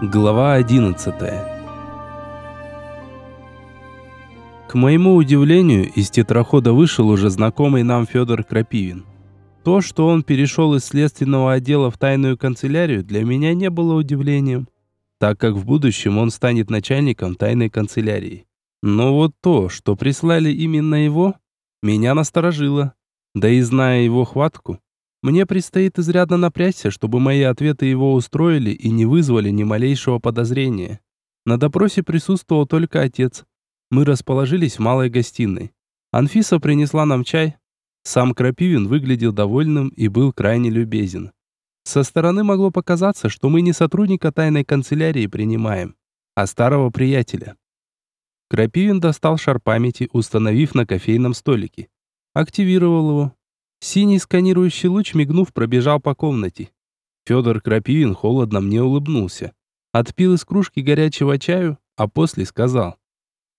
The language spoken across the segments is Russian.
Глава 11 К моему удивлению, из тетрахода вышел уже знакомый нам Федор Крапивин. То, что он перешел из следственного отдела в тайную канцелярию, для меня не было удивлением, так как в будущем он станет начальником тайной канцелярии. Но вот то, что прислали именно его, меня насторожило. Да и зная его хватку, мне предстоит изрядно напрячься, чтобы мои ответы его устроили и не вызвали ни малейшего подозрения. На допросе присутствовал только отец. Мы расположились в малой гостиной. Анфиса принесла нам чай. Сам Крапивин выглядел довольным и был крайне любезен. Со стороны могло показаться, что мы не сотрудника тайной канцелярии принимаем, а старого приятеля. Крапивин достал шар памяти, установив на кофейном столике. Активировал его, Синий сканирующий луч, мигнув, пробежал по комнате. Федор Крапивин холодно мне улыбнулся. Отпил из кружки горячего чаю, а после сказал.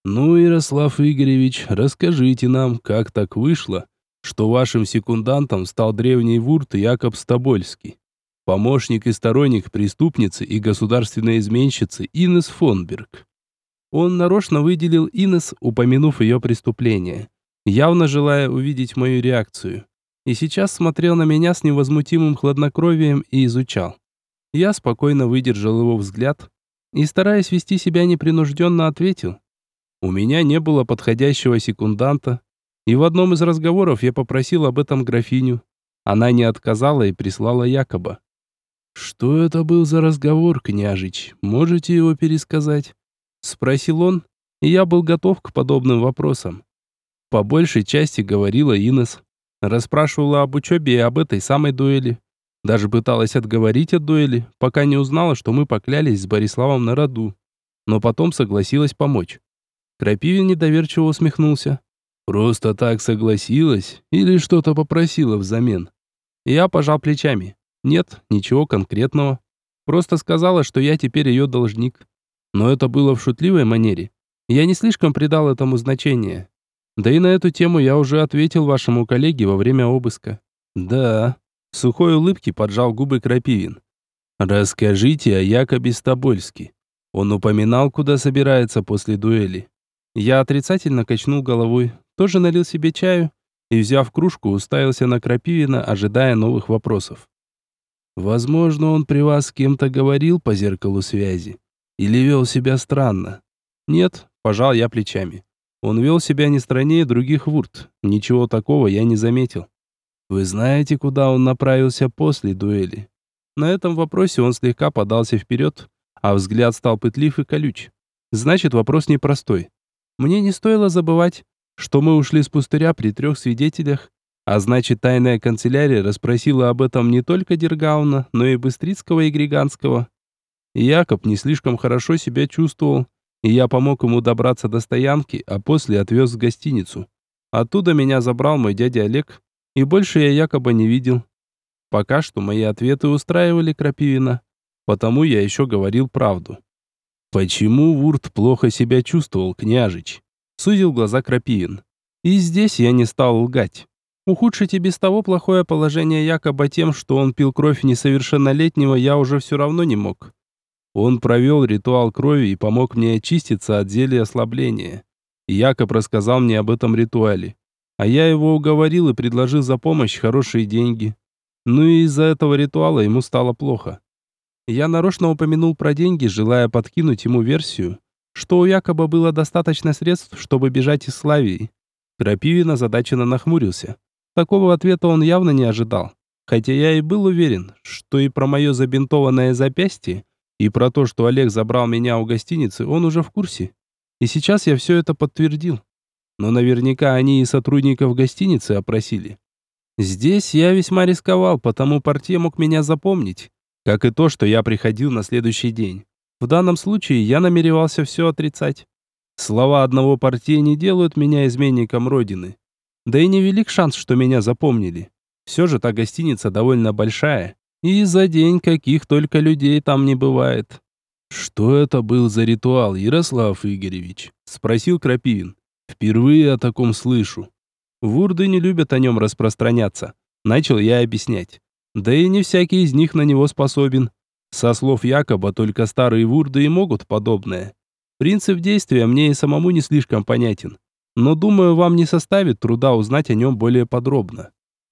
«Ну, Ярослав Игоревич, расскажите нам, как так вышло, что вашим секундантом стал древний вурт Якоб Стобольский, помощник и сторонник преступницы и государственной изменщицы Инес Фонберг». Он нарочно выделил Инес, упомянув ее преступление, явно желая увидеть мою реакцию и сейчас смотрел на меня с невозмутимым хладнокровием и изучал. Я спокойно выдержал его взгляд и, стараясь вести себя непринужденно, ответил. У меня не было подходящего секунданта, и в одном из разговоров я попросил об этом графиню. Она не отказала и прислала якобы. «Что это был за разговор, княжич? Можете его пересказать?» Спросил он, и я был готов к подобным вопросам. По большей части говорила Инес. Расспрашивала об учебе и об этой самой дуэли. Даже пыталась отговорить от дуэли, пока не узнала, что мы поклялись с Бориславом на роду. Но потом согласилась помочь. Крапивин недоверчиво усмехнулся. «Просто так согласилась? Или что-то попросила взамен?» Я пожал плечами. «Нет, ничего конкретного. Просто сказала, что я теперь ее должник. Но это было в шутливой манере. Я не слишком придал этому значения. Да и на эту тему я уже ответил вашему коллеге во время обыска. Да. сухой улыбки поджал губы Крапивин. Расскажите о Якобе Стобольске. Он упоминал, куда собирается после дуэли. Я отрицательно качнул головой, тоже налил себе чаю и, взяв кружку, уставился на Крапивина, ожидая новых вопросов. Возможно, он при вас с кем-то говорил по зеркалу связи или вел себя странно. Нет, пожал я плечами. Он вел себя не страннее других вурт. Ничего такого я не заметил. Вы знаете, куда он направился после дуэли? На этом вопросе он слегка подался вперед, а взгляд стал пытлив и колюч. Значит, вопрос непростой. Мне не стоило забывать, что мы ушли с пустыря при трех свидетелях, а значит, тайная канцелярия расспросила об этом не только Дергауна, но и Быстрицкого и Григанского. Якоб не слишком хорошо себя чувствовал, и я помог ему добраться до стоянки, а после отвез в гостиницу. Оттуда меня забрал мой дядя Олег, и больше я якобы не видел. Пока что мои ответы устраивали Крапивина, потому я еще говорил правду. Почему Вурт плохо себя чувствовал, княжич? Сузил глаза Крапивин. И здесь я не стал лгать. Ухудшить и без того плохое положение якобы тем, что он пил кровь несовершеннолетнего, я уже все равно не мог. Он провел ритуал крови и помог мне очиститься от зелья ослабления. Якоб рассказал мне об этом ритуале. А я его уговорил и предложил за помощь хорошие деньги. Ну и из-за этого ритуала ему стало плохо. Я нарочно упомянул про деньги, желая подкинуть ему версию, что у Якоба было достаточно средств, чтобы бежать из Славии. Крапивин озадаченно нахмурился. Такого ответа он явно не ожидал. Хотя я и был уверен, что и про мое забинтованное запястье и про то, что Олег забрал меня у гостиницы, он уже в курсе. И сейчас я все это подтвердил. Но наверняка они и сотрудников гостиницы опросили. Здесь я весьма рисковал, потому портье мог меня запомнить, как и то, что я приходил на следующий день. В данном случае я намеревался все отрицать. Слова одного портье не делают меня изменником Родины. Да и невелик шанс, что меня запомнили. Все же та гостиница довольно большая, и за день каких только людей там не бывает. Что это был за ритуал, Ярослав Игоревич? спросил Крапивин. Впервые о таком слышу. Вурды не любят о нем распространяться, начал я объяснять. Да и не всякий из них на него способен. Со слов Якоба только старые вурды и могут подобное. Принцип действия мне и самому не слишком понятен, но думаю, вам не составит труда узнать о нем более подробно.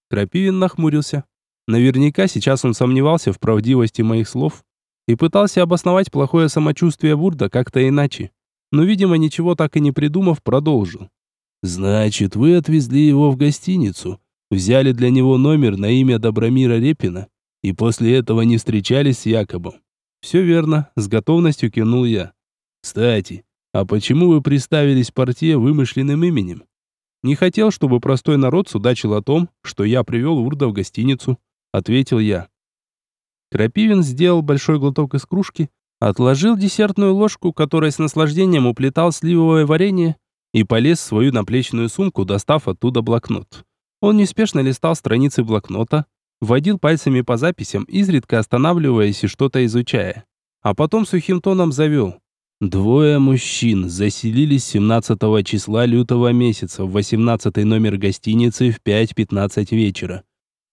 Крапивин нахмурился. Наверняка сейчас он сомневался в правдивости моих слов и пытался обосновать плохое самочувствие Вурда как-то иначе. Но, видимо, ничего так и не придумав, продолжил. «Значит, вы отвезли его в гостиницу, взяли для него номер на имя Добромира Репина и после этого не встречались с Якобом?» «Все верно», — с готовностью кивнул я. «Кстати, а почему вы представились портье вымышленным именем?» «Не хотел, чтобы простой народ судачил о том, что я привел Урда в гостиницу», — ответил я. Крапивин сделал большой глоток из кружки, отложил десертную ложку, которой с наслаждением уплетал сливовое варенье, и полез в свою наплечную сумку, достав оттуда блокнот. Он неспешно листал страницы блокнота, водил пальцами по записям, изредка останавливаясь и что-то изучая. А потом сухим тоном завел. Двое мужчин заселились 17 числа лютого месяца в 18 номер гостиницы в 5.15 вечера.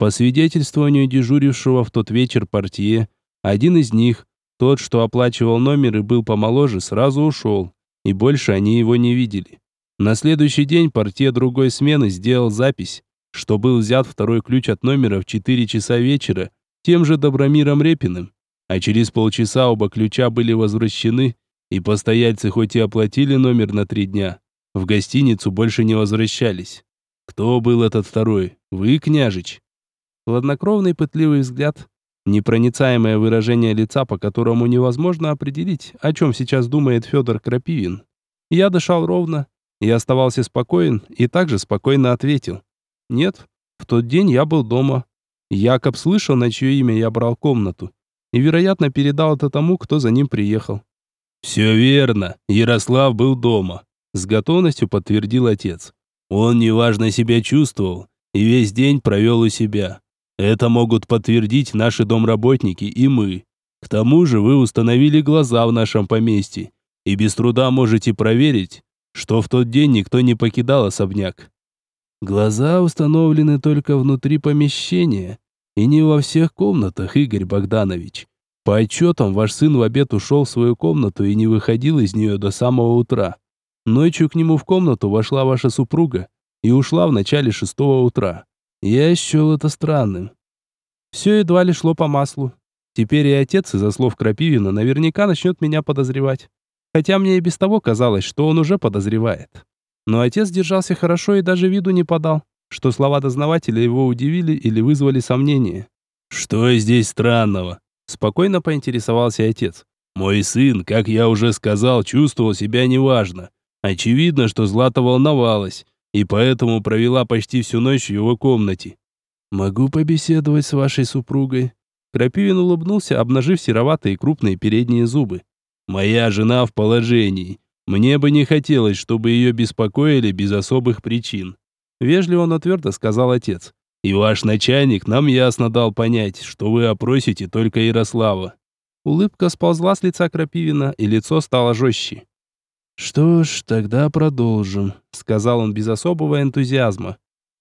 По свидетельствованию дежурившего в тот вечер портье, один из них, тот, что оплачивал номер и был помоложе, сразу ушел, и больше они его не видели. На следующий день портье другой смены сделал запись, что был взят второй ключ от номера в 4 часа вечера тем же Добромиром Репиным, а через полчаса оба ключа были возвращены, и постояльцы хоть и оплатили номер на три дня, в гостиницу больше не возвращались. Кто был этот второй? Вы, княжич? Хладнокровный пытливый взгляд, непроницаемое выражение лица, по которому невозможно определить, о чем сейчас думает Федор Крапивин. Я дышал ровно, я оставался спокоен и также спокойно ответил. Нет, в тот день я был дома. Якоб слышал, на чье имя я брал комнату, и, вероятно, передал это тому, кто за ним приехал. «Все верно, Ярослав был дома», — с готовностью подтвердил отец. «Он неважно себя чувствовал и весь день провел у себя. Это могут подтвердить наши домработники и мы. К тому же вы установили глаза в нашем поместье и без труда можете проверить, что в тот день никто не покидал особняк. Глаза установлены только внутри помещения и не во всех комнатах, Игорь Богданович. По отчетам, ваш сын в обед ушел в свою комнату и не выходил из нее до самого утра. Ночью к нему в комнату вошла ваша супруга и ушла в начале шестого утра. Я счел это странным. Все едва ли шло по маслу. Теперь и отец, из-за слов Крапивина, наверняка начнет меня подозревать. Хотя мне и без того казалось, что он уже подозревает. Но отец держался хорошо и даже виду не подал, что слова дознавателя его удивили или вызвали сомнения. «Что здесь странного?» Спокойно поинтересовался отец. «Мой сын, как я уже сказал, чувствовал себя неважно. Очевидно, что Злата волновалась, и поэтому провела почти всю ночь в его комнате. «Могу побеседовать с вашей супругой?» Крапивин улыбнулся, обнажив сероватые крупные передние зубы. «Моя жена в положении. Мне бы не хотелось, чтобы ее беспокоили без особых причин». Вежливо, но твердо сказал отец. «И ваш начальник нам ясно дал понять, что вы опросите только Ярослава». Улыбка сползла с лица Крапивина, и лицо стало жестче. «Что ж, тогда продолжим», — сказал он без особого энтузиазма.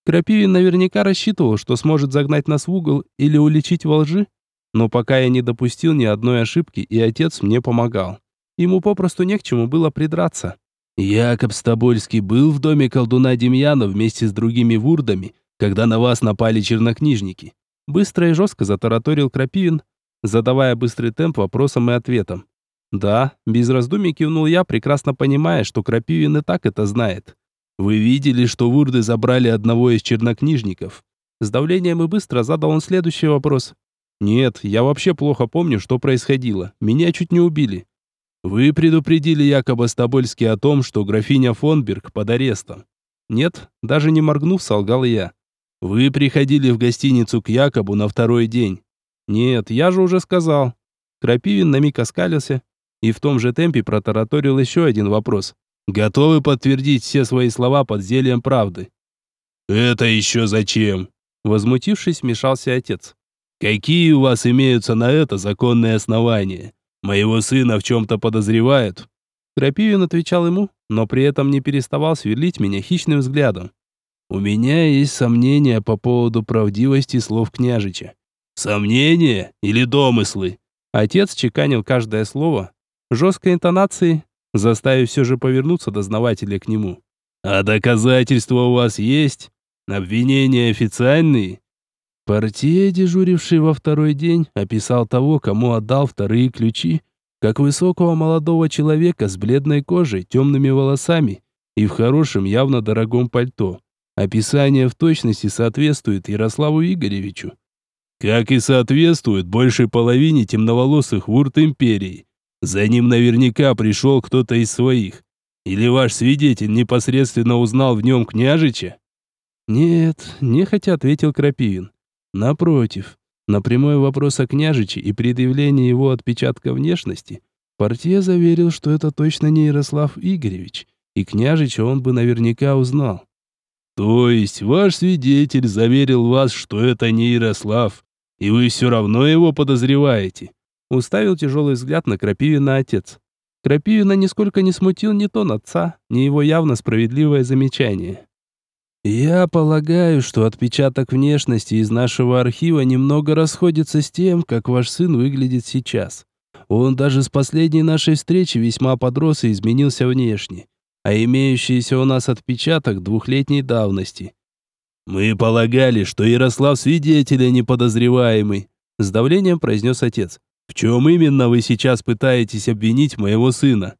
Крапивин наверняка рассчитывал, что сможет загнать нас в угол или уличить во лжи, но пока я не допустил ни одной ошибки, и отец мне помогал. Ему попросту не к чему было придраться. «Якоб Стобольский был в доме колдуна Демьяна вместе с другими вурдами, когда на вас напали чернокнижники». Быстро и жестко затараторил Крапивин, задавая быстрый темп вопросом и ответом. «Да», — без раздумий кивнул я, прекрасно понимая, что Крапивин и так это знает. «Вы видели, что вурды забрали одного из чернокнижников?» С давлением и быстро задал он следующий вопрос. «Нет, я вообще плохо помню, что происходило. Меня чуть не убили». «Вы предупредили якобы Стобольский о том, что графиня Фонберг под арестом?» «Нет, даже не моргнув, солгал я». «Вы приходили в гостиницу к Якобу на второй день?» «Нет, я же уже сказал». Крапивин на миг оскалился, и в том же темпе протараторил еще один вопрос. «Готовы подтвердить все свои слова под зельем правды?» «Это еще зачем?» Возмутившись, вмешался отец. «Какие у вас имеются на это законные основания? Моего сына в чем-то подозревают?» Крапивин отвечал ему, но при этом не переставал сверлить меня хищным взглядом. «У меня есть сомнения по поводу правдивости слов княжича». «Сомнения или домыслы?» Отец чеканил каждое слово, жесткой интонацией, заставив все же повернуться дознавателя к нему. «А доказательства у вас есть? Обвинения официальные?» Партия, дежуривший во второй день, описал того, кому отдал вторые ключи, как высокого молодого человека с бледной кожей, темными волосами и в хорошем, явно дорогом пальто. Описание в точности соответствует Ярославу Игоревичу. Как и соответствует большей половине темноволосых вурт империи. За ним наверняка пришел кто-то из своих. Или ваш свидетель непосредственно узнал в нем княжича? Нет, нехотя ответил Крапивин. Напротив, на прямой вопрос о княжиче и предъявлении его отпечатка внешности, Портье заверил, что это точно не Ярослав Игоревич, и княжича он бы наверняка узнал. То есть ваш свидетель заверил вас, что это не Ярослав, и вы все равно его подозреваете?» Уставил тяжелый взгляд на Крапивина отец. Крапивина нисколько не смутил ни тон отца, ни его явно справедливое замечание. «Я полагаю, что отпечаток внешности из нашего архива немного расходится с тем, как ваш сын выглядит сейчас. Он даже с последней нашей встречи весьма подрос и изменился внешне а имеющийся у нас отпечаток двухлетней давности. «Мы полагали, что Ярослав свидетель, а не подозреваемый», с давлением произнес отец. «В чем именно вы сейчас пытаетесь обвинить моего сына?»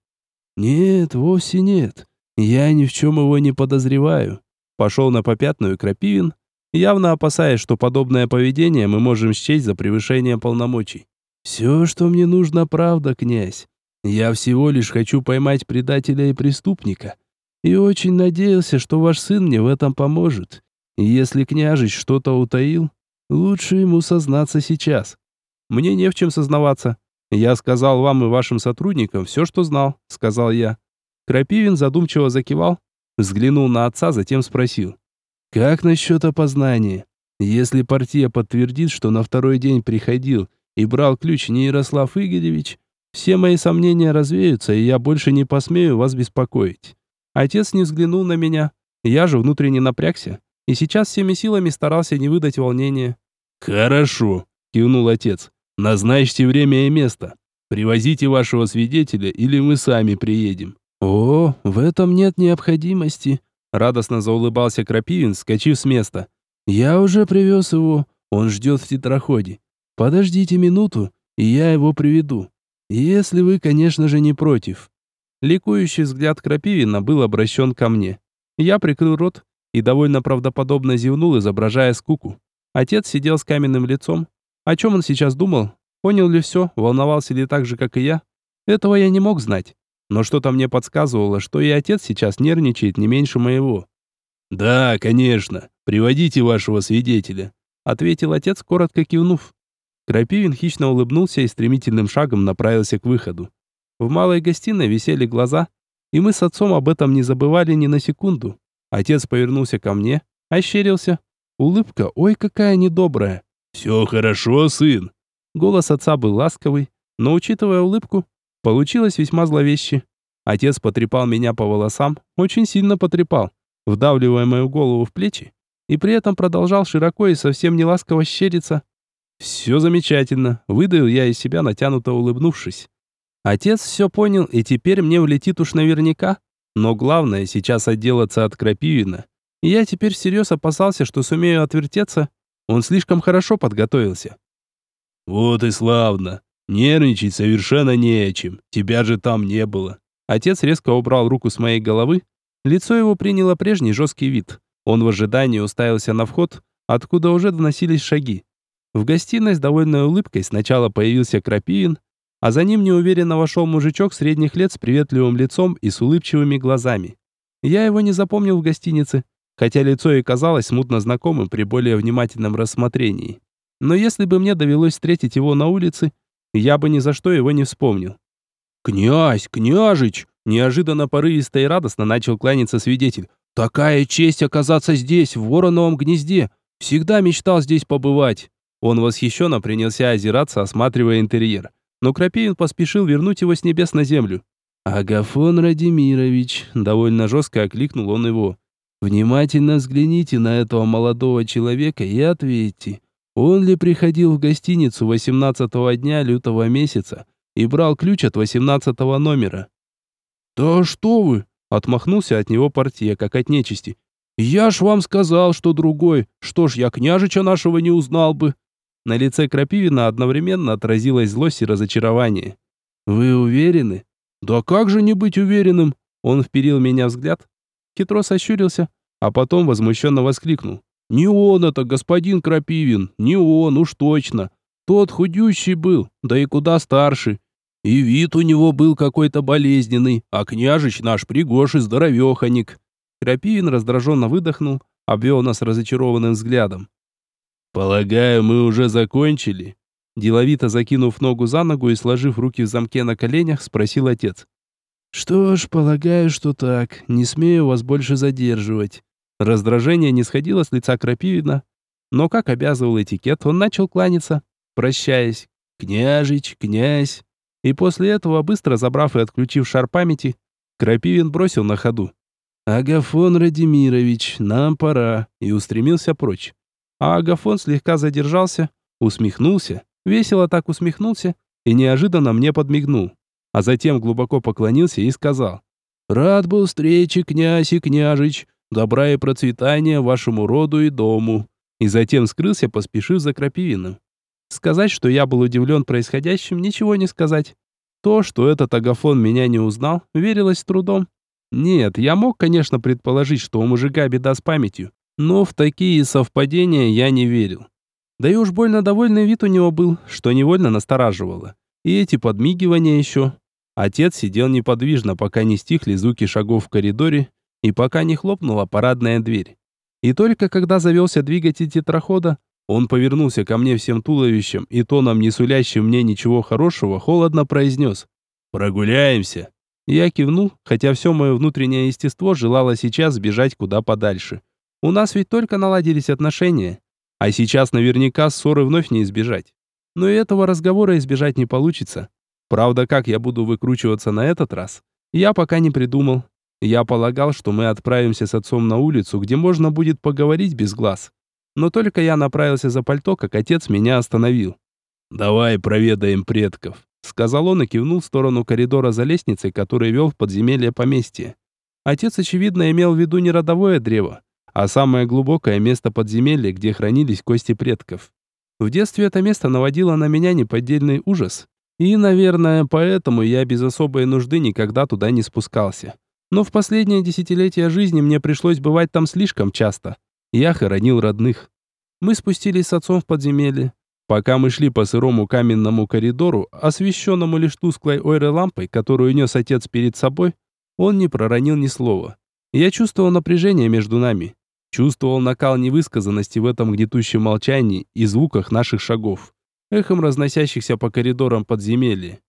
«Нет, вовсе нет. Я ни в чем его не подозреваю». Пошел на попятную Крапивин, явно опасаясь, что подобное поведение мы можем счесть за превышение полномочий. «Все, что мне нужно, правда, князь. Я всего лишь хочу поймать предателя и преступника. И очень надеялся, что ваш сын мне в этом поможет. Если княжич что-то утаил, лучше ему сознаться сейчас. Мне не в чем сознаваться. Я сказал вам и вашим сотрудникам все, что знал, сказал я. Крапивин задумчиво закивал, взглянул на отца, затем спросил. Как насчет опознания? Если партия подтвердит, что на второй день приходил и брал ключ не Ярослав Игоревич, все мои сомнения развеются, и я больше не посмею вас беспокоить. Отец не взглянул на меня. Я же внутренне напрягся, и сейчас всеми силами старался не выдать волнения. «Хорошо», — кивнул отец. «Назначьте время и место. Привозите вашего свидетеля, или мы сами приедем». «О, в этом нет необходимости», — радостно заулыбался Крапивин, скачив с места. «Я уже привез его. Он ждет в тетраходе. Подождите минуту, и я его приведу. Если вы, конечно же, не против. Ликующий взгляд Крапивина был обращен ко мне. Я прикрыл рот и довольно правдоподобно зевнул, изображая скуку. Отец сидел с каменным лицом. О чем он сейчас думал? Понял ли все? Волновался ли так же, как и я? Этого я не мог знать. Но что-то мне подсказывало, что и отец сейчас нервничает не меньше моего. «Да, конечно. Приводите вашего свидетеля», — ответил отец, коротко кивнув. Крапивин хищно улыбнулся и стремительным шагом направился к выходу. В малой гостиной висели глаза, и мы с отцом об этом не забывали ни на секунду. Отец повернулся ко мне, ощерился. Улыбка, ой, какая недобрая. «Все хорошо, сын!» Голос отца был ласковый, но, учитывая улыбку, получилось весьма зловеще. Отец потрепал меня по волосам, очень сильно потрепал, вдавливая мою голову в плечи, и при этом продолжал широко и совсем не ласково щериться. «Все замечательно», — выдавил я из себя, натянуто улыбнувшись. Отец все понял, и теперь мне влетит уж наверняка. Но главное сейчас отделаться от Крапивина. И я теперь всерьез опасался, что сумею отвертеться. Он слишком хорошо подготовился. «Вот и славно. Нервничать совершенно не о чем. Тебя же там не было». Отец резко убрал руку с моей головы. Лицо его приняло прежний жесткий вид. Он в ожидании уставился на вход, откуда уже доносились шаги. В гостиной с довольной улыбкой сначала появился Крапивин, а за ним неуверенно вошел мужичок средних лет с приветливым лицом и с улыбчивыми глазами. Я его не запомнил в гостинице, хотя лицо и казалось смутно знакомым при более внимательном рассмотрении. Но если бы мне довелось встретить его на улице, я бы ни за что его не вспомнил. «Князь, княжич!» Неожиданно порывисто и радостно начал кланяться свидетель. «Такая честь оказаться здесь, в вороновом гнезде! Всегда мечтал здесь побывать!» Он восхищенно принялся озираться, осматривая интерьер. Но Крапивин поспешил вернуть его с небес на землю. «Агафон Радимирович», — довольно жестко окликнул он его. «Внимательно взгляните на этого молодого человека и ответьте, Он ли приходил в гостиницу 18 дня лютого месяца и брал ключ от 18 номера? «Да что вы!» — отмахнулся от него портье, как от нечисти. «Я ж вам сказал, что другой. Что ж, я княжича нашего не узнал бы». На лице Крапивина одновременно отразилась злость и разочарование. «Вы уверены?» «Да как же не быть уверенным?» Он вперил меня взгляд, хитро сощурился, а потом возмущенно воскликнул. «Не он это, господин Крапивин, не он, уж точно. Тот худющий был, да и куда старше. И вид у него был какой-то болезненный, а княжич наш пригож и здоровеханик». Крапивин раздраженно выдохнул, обвел нас разочарованным взглядом. «Полагаю, мы уже закончили?» Деловито закинув ногу за ногу и сложив руки в замке на коленях, спросил отец. «Что ж, полагаю, что так. Не смею вас больше задерживать». Раздражение не сходило с лица Крапивина, но, как обязывал этикет, он начал кланяться, прощаясь. «Княжич, князь». И после этого, быстро забрав и отключив шар памяти, Крапивин бросил на ходу. «Агафон Радимирович, нам пора», и устремился прочь. А Агафон слегка задержался, усмехнулся, весело так усмехнулся и неожиданно мне подмигнул. А затем глубоко поклонился и сказал, «Рад был встрече, князь и княжич, добра и процветания вашему роду и дому». И затем скрылся, поспешив за Крапивиным. Сказать, что я был удивлен происходящим, ничего не сказать. То, что этот Агафон меня не узнал, верилось трудом. Нет, я мог, конечно, предположить, что у мужика беда с памятью, но в такие совпадения я не верил. Да и уж больно довольный вид у него был, что невольно настораживало. И эти подмигивания еще. Отец сидел неподвижно, пока не стихли звуки шагов в коридоре и пока не хлопнула парадная дверь. И только когда завелся двигатель тетрахода, он повернулся ко мне всем туловищем и тоном, не сулящим мне ничего хорошего, холодно произнес «Прогуляемся». Я кивнул, хотя все мое внутреннее естество желало сейчас сбежать куда подальше. У нас ведь только наладились отношения. А сейчас наверняка ссоры вновь не избежать. Но и этого разговора избежать не получится. Правда, как я буду выкручиваться на этот раз, я пока не придумал. Я полагал, что мы отправимся с отцом на улицу, где можно будет поговорить без глаз. Но только я направился за пальто, как отец меня остановил. «Давай проведаем предков», — сказал он и кивнул в сторону коридора за лестницей, который вел в подземелье поместья. Отец, очевидно, имел в виду не родовое древо, а самое глубокое место подземелья, где хранились кости предков. В детстве это место наводило на меня неподдельный ужас. И, наверное, поэтому я без особой нужды никогда туда не спускался. Но в последние десятилетия жизни мне пришлось бывать там слишком часто. Я хоронил родных. Мы спустились с отцом в подземелье. Пока мы шли по сырому каменному коридору, освещенному лишь тусклой ойре-лампой, которую нес отец перед собой, он не проронил ни слова. Я чувствовал напряжение между нами. Чувствовал накал невысказанности в этом гнетущем молчании и звуках наших шагов, эхом разносящихся по коридорам подземелья.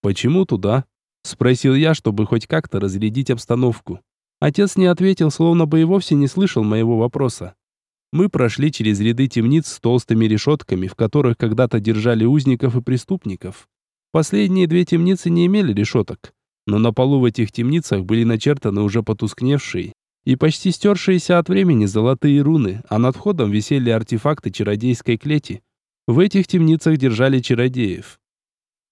«Почему туда?» — спросил я, чтобы хоть как-то разрядить обстановку. Отец не ответил, словно бы и вовсе не слышал моего вопроса. Мы прошли через ряды темниц с толстыми решетками, в которых когда-то держали узников и преступников. Последние две темницы не имели решеток, но на полу в этих темницах были начертаны уже потускневшие, и почти стершиеся от времени золотые руны, а над входом висели артефакты чародейской клети. В этих темницах держали чародеев.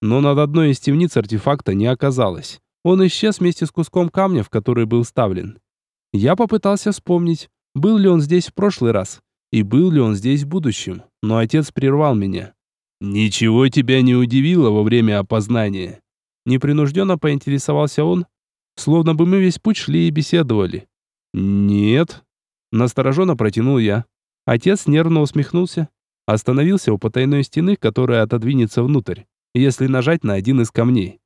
Но над одной из темниц артефакта не оказалось. Он исчез вместе с куском камня, в который был вставлен. Я попытался вспомнить, был ли он здесь в прошлый раз, и был ли он здесь в будущем, но отец прервал меня. «Ничего тебя не удивило во время опознания?» Непринужденно поинтересовался он, словно бы мы весь путь шли и беседовали. «Нет». Настороженно протянул я. Отец нервно усмехнулся. Остановился у потайной стены, которая отодвинется внутрь, если нажать на один из камней.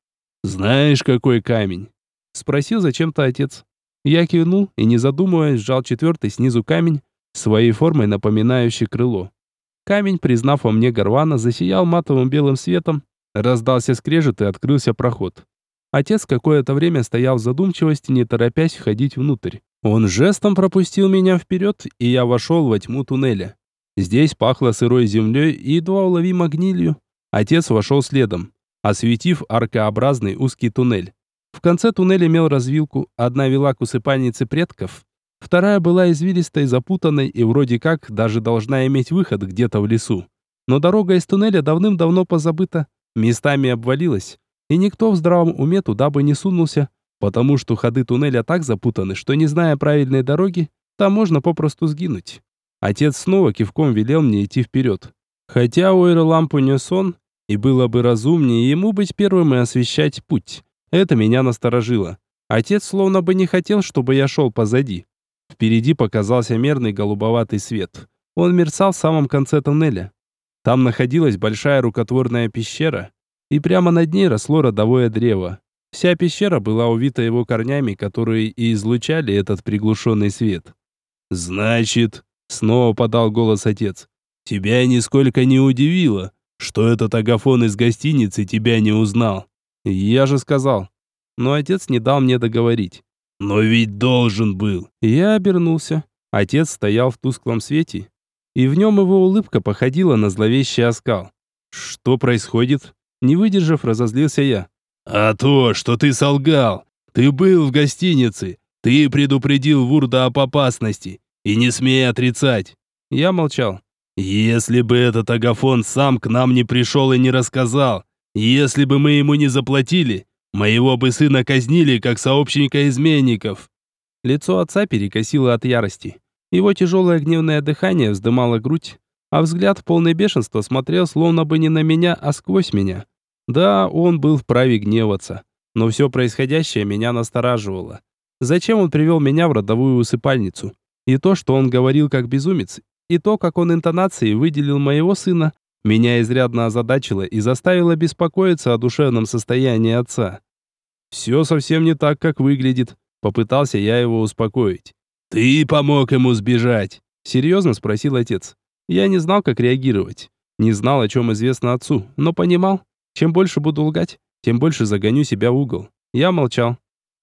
«Знаешь, какой камень?» Спросил зачем-то отец. Я кивнул и, не задумываясь, сжал четвертый снизу камень, своей формой напоминающий крыло. Камень, признав во мне Горвана, засиял матовым белым светом, раздался скрежет и открылся проход. Отец какое-то время стоял в задумчивости, не торопясь входить внутрь. Он жестом пропустил меня вперед, и я вошел во тьму туннеля. Здесь пахло сырой землей и едва уловимо гнилью. Отец вошел следом, осветив аркообразный узкий туннель. В конце туннеля имел развилку, одна вела к усыпальнице предков, вторая была извилистой, запутанной и вроде как даже должна иметь выход где-то в лесу. но дорога из туннеля давным-давно позабыта, местами обвалилась, и никто в здравом уме туда бы не сунулся, потому что ходы туннеля так запутаны, что не зная правильной дороги, там можно попросту сгинуть. Отец снова кивком велел мне идти вперед. Хотя Уэйр лампу нес он, и было бы разумнее ему быть первым и освещать путь. Это меня насторожило. Отец словно бы не хотел, чтобы я шел позади. Впереди показался мерный голубоватый свет. Он мерцал в самом конце туннеля. Там находилась большая рукотворная пещера, и прямо над ней росло родовое древо. Вся пещера была увита его корнями, которые и излучали этот приглушенный свет. «Значит», — снова подал голос отец, — «тебя нисколько не удивило, что этот агафон из гостиницы тебя не узнал?» «Я же сказал». Но отец не дал мне договорить. «Но ведь должен был». Я обернулся. Отец стоял в тусклом свете, и в нем его улыбка походила на зловещий оскал. «Что происходит?» Не выдержав, разозлился я. «А то, что ты солгал. Ты был в гостинице. Ты предупредил Вурда об опасности. И не смей отрицать». Я молчал. «Если бы этот Агафон сам к нам не пришел и не рассказал, если бы мы ему не заплатили, моего бы сына казнили, как сообщника изменников». Лицо отца перекосило от ярости. Его тяжелое гневное дыхание вздымало грудь, а взгляд полный бешенства смотрел словно бы не на меня, а сквозь меня. Да, он был вправе гневаться, но все происходящее меня настораживало. Зачем он привел меня в родовую усыпальницу? И то, что он говорил как безумец, и то, как он интонацией выделил моего сына, меня изрядно озадачило и заставило беспокоиться о душевном состоянии отца. «Все совсем не так, как выглядит», — попытался я его успокоить. «Ты помог ему сбежать?» — серьезно спросил отец. Я не знал, как реагировать. Не знал, о чем известно отцу, но понимал, чем больше буду лгать, тем больше загоню себя в угол. Я молчал.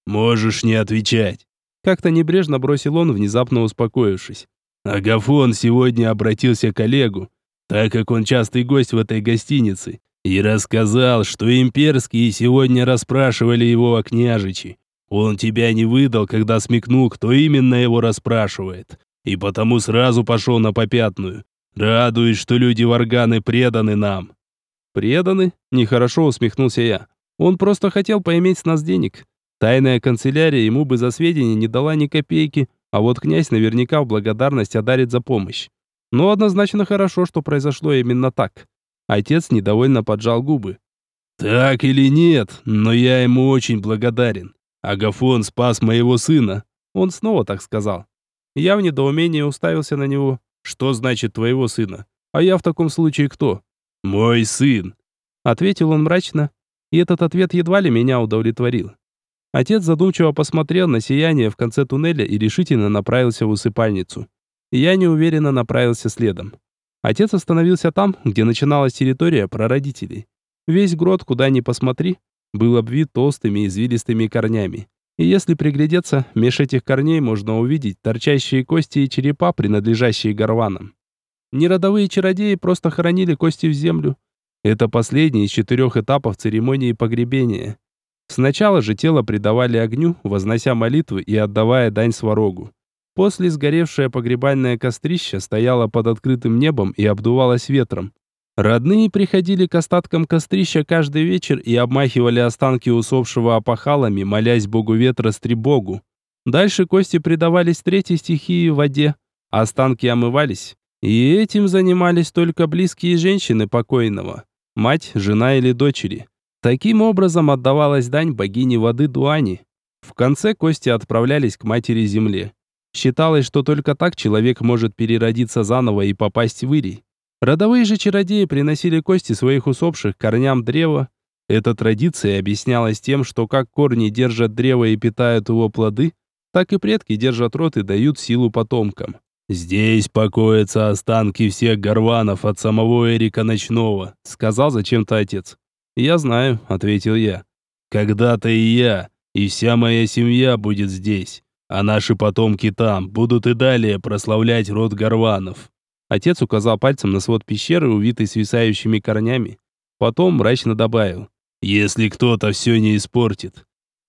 «Можешь не отвечать». Как-то небрежно бросил он, внезапно успокоившись. Агафон сегодня обратился к Олегу, так как он частый гость в этой гостинице, и рассказал, что имперские сегодня расспрашивали его о княжичи. Он тебя не выдал, когда смекнул, кто именно его расспрашивает, и потому сразу пошел на попятную. Радуюсь, что люди Варганы преданы нам. «Преданы?» – нехорошо усмехнулся я. «Он просто хотел поиметь с нас денег. Тайная канцелярия ему бы за сведения не дала ни копейки, а вот князь наверняка в благодарность одарит за помощь. Но однозначно хорошо, что произошло именно так». Отец недовольно поджал губы. «Так или нет, но я ему очень благодарен. Агафон спас моего сына». Он снова так сказал. Я в недоумении уставился на него. «Что значит твоего сына? А я в таком случае кто?» «Мой сын», — ответил он мрачно, и этот ответ едва ли меня удовлетворил. Отец задумчиво посмотрел на сияние в конце туннеля и решительно направился в усыпальницу. Я неуверенно направился следом. Отец остановился там, где начиналась территория прародителей. Весь грот, куда ни посмотри, был обвит толстыми извилистыми корнями. И если приглядеться, меж этих корней можно увидеть торчащие кости и черепа, принадлежащие горванам. Неродовые чародеи просто хоронили кости в землю. Это последний из четырех этапов церемонии погребения. Сначала же тело предавали огню, вознося молитвы и отдавая дань сварогу. После сгоревшее погребальное кострище стояло под открытым небом и обдувалось ветром. Родные приходили к остаткам кострища каждый вечер и обмахивали останки усопшего опахалами, молясь богу ветра Стребогу. Дальше кости предавались третьей стихии в воде, останки омывались, и этим занимались только близкие женщины покойного, мать, жена или дочери. Таким образом отдавалась дань богине воды Дуани. В конце кости отправлялись к матери земле. Считалось, что только так человек может переродиться заново и попасть в Ирий. Родовые же чародеи приносили кости своих усопших корням древа. Эта традиция объяснялась тем, что как корни держат древо и питают его плоды, так и предки держат рот и дают силу потомкам. «Здесь покоятся останки всех горванов от самого Эрика Ночного», сказал зачем-то отец. «Я знаю», — ответил я. «Когда-то и я, и вся моя семья будет здесь, а наши потомки там будут и далее прославлять род горванов». Отец указал пальцем на свод пещеры, увитый свисающими корнями. Потом мрачно добавил. «Если кто-то все не испортит».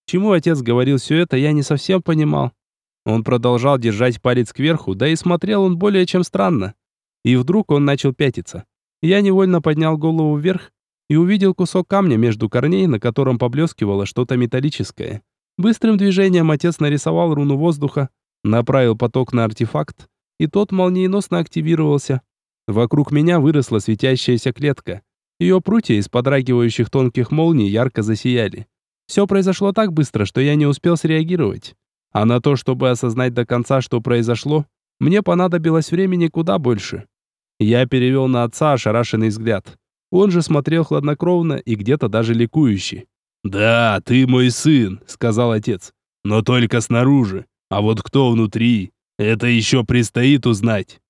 Чему отец говорил все это, я не совсем понимал. Он продолжал держать палец кверху, да и смотрел он более чем странно. И вдруг он начал пятиться. Я невольно поднял голову вверх и увидел кусок камня между корней, на котором поблескивало что-то металлическое. Быстрым движением отец нарисовал руну воздуха, направил поток на артефакт, и тот молниеносно активировался. Вокруг меня выросла светящаяся клетка. Ее прутья из подрагивающих тонких молний ярко засияли. Все произошло так быстро, что я не успел среагировать. А на то, чтобы осознать до конца, что произошло, мне понадобилось времени куда больше. Я перевел на отца ошарашенный взгляд. Он же смотрел хладнокровно и где-то даже ликующе. «Да, ты мой сын», — сказал отец. «Но только снаружи. А вот кто внутри, это еще предстоит узнать».